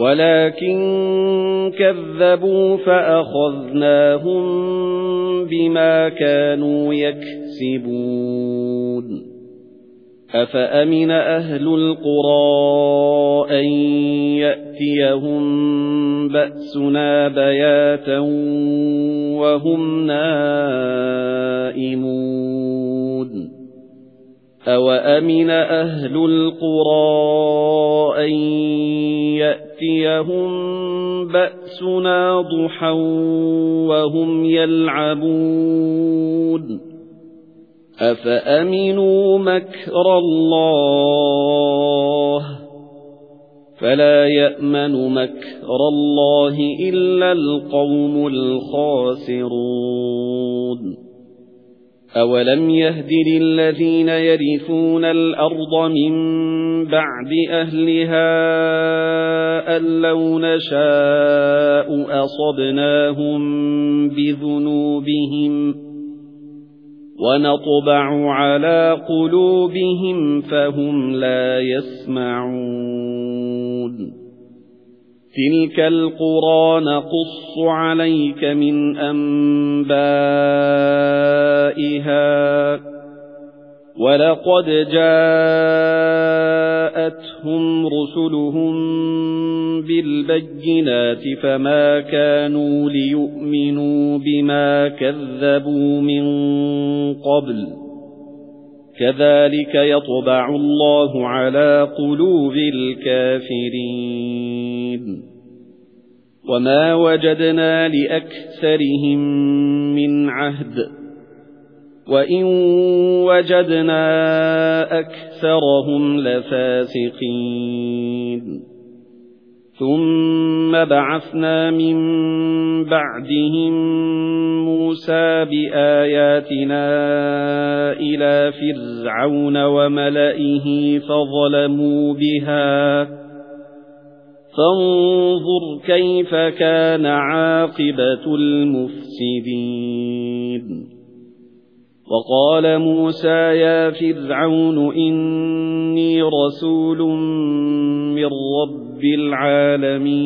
وَلَكِن كَذَّبُوا فَأَخَذْنَاهُم بِمَا كَانُوا يَكْسِبُونَ. أَفَأَمِنَ أَهْلُ الْقُرَىٰ أَن يَأْتِيَهُم بَأْسُنَا بَيَاتًا وَهُمْ نَائِمُونَ؟ أَوَأَمِنَ أَهْلُ الْقُرَىٰ أَن يَأْتِيَهُم بَأْسُنَا ضُحًى وَهُمْ يَلْعَبُونَ. أَفَأَمِنُوا مَكْرَ اللَّهِ؟ فَلَا يَأْمَنُ مَكْرَ اللَّهِ إِلَّا الْقَوْمُ الْخَاسِرُونَ. أَوَلَمْ يَهْدِ لِلَّذِينَ يَرِثُونَ الْأَرْضَ مِنْ بَعْدِ أَهْلِهَا أَن لَّوْ نَشَاءُ أَصَبْنَاهُم بِذُنُوبِهِمْ وَنَطْبَعُ عَلَى قُلُوبِهِمْ فَهُمْ لَا يَسْمَعُونَ تِلْكَ الْقُرَى نَقُصُّ عَلَيْكَ مِنْ أَنْبَائِهَا وَلَقَدْ جَاءَتْهُمْ رُسُلُهُم بِالْبَيِّنَاتِ فَمَا كَانُوا لِيُؤْمِنُوا بِمَا كَذَّبُوا مِن قَبْلُ كَذَلِكَ يَطْبَعُ اللَّهُ عَلَى قُلُوبِ الْكَافِرِينَ وَمَا وَجَدْنَا لِأَكْثَرِهِم مِّنْ عَهْدٍ وَإِن وَجَدْنَا أَكْثَرَهُمْ لَفَاسِقِينَ ثُمَّ بَعَثْنَا مِن بَعْدِهِم مُوسَى بِآيَاتِنَا إِلَى فِرْعَوْنَ وَمَلَئِهِ فَظَلَمُوا بِهَا فَانظُرْ كَيْفَ كَانَ عَاقِبَةُ الْمُفْسِدِينَ وَقَالَ مُوسَى يَا فِرْعَوْنُ إِنِّي رَسُولٌ مِّن رَّبِّ الْعَالَمِينَ.